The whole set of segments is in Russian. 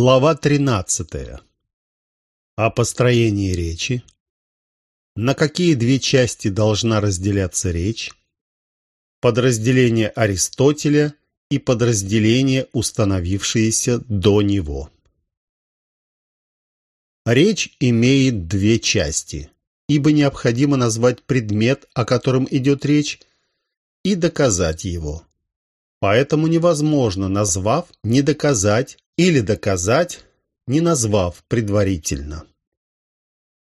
Глава 13. О построении речи. На какие две части должна разделяться речь. Подразделение Аристотеля и подразделение, установившееся до него. Речь имеет две части, ибо необходимо назвать предмет, о котором идет речь, и доказать его. Поэтому невозможно, назвав, не доказать или доказать, не назвав предварительно.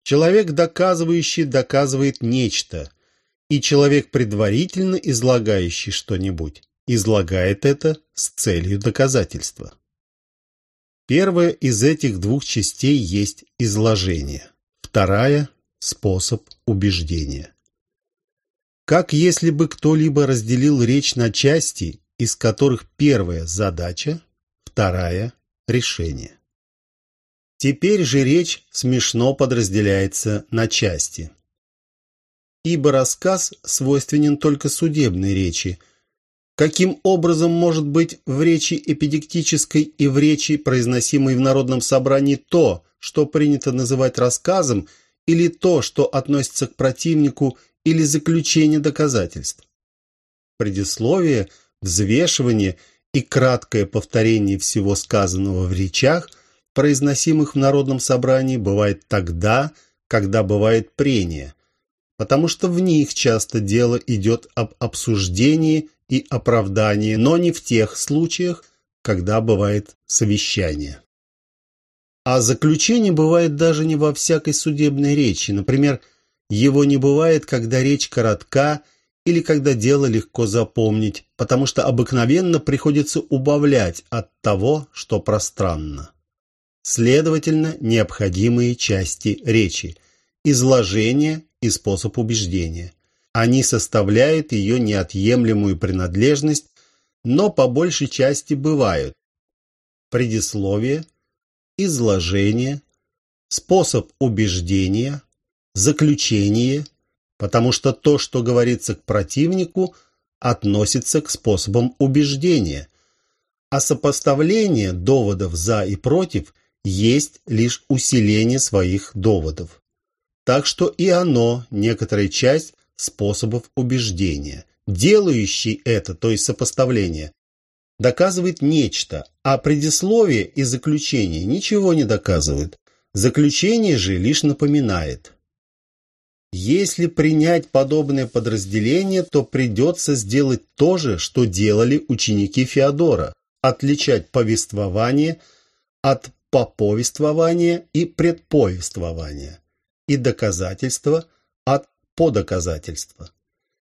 Человек, доказывающий, доказывает нечто, и человек, предварительно излагающий что-нибудь, излагает это с целью доказательства. Первая из этих двух частей есть изложение, вторая – способ убеждения. Как если бы кто-либо разделил речь на части, из которых первая – задача, вторая решение. Теперь же речь смешно подразделяется на части. Ибо рассказ свойственен только судебной речи. Каким образом может быть в речи эпидектической и в речи, произносимой в народном собрании, то, что принято называть рассказом, или то, что относится к противнику, или заключение доказательств? Предисловие, взвешивание – и краткое повторение всего сказанного в речах, произносимых в народном собрании, бывает тогда, когда бывает прение, потому что в них часто дело идет об обсуждении и оправдании, но не в тех случаях, когда бывает совещание. А заключение бывает даже не во всякой судебной речи. Например, его не бывает, когда речь коротка или когда дело легко запомнить, потому что обыкновенно приходится убавлять от того, что пространно. Следовательно, необходимые части речи – изложение и способ убеждения. Они составляют ее неотъемлемую принадлежность, но по большей части бывают предисловие, изложение, способ убеждения, заключение – потому что то, что говорится к противнику, относится к способам убеждения, а сопоставление доводов «за» и «против» есть лишь усиление своих доводов. Так что и оно, некоторая часть способов убеждения. Делающий это, то есть сопоставление, доказывает нечто, а предисловие и заключение ничего не доказывают. Заключение же лишь напоминает – если принять подобное подразделение, то придется сделать то же, что делали ученики Феодора – отличать повествование от поповествования и предповествования, и доказательства от подоказательства.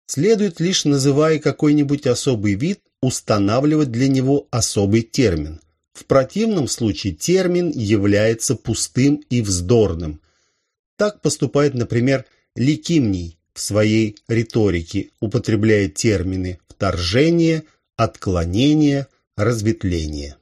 Следует лишь, называя какой-нибудь особый вид, устанавливать для него особый термин. В противном случае термин является пустым и вздорным. Так поступает, например, Ликимний в своей риторике употребляет термины «вторжение», «отклонение», «разветвление».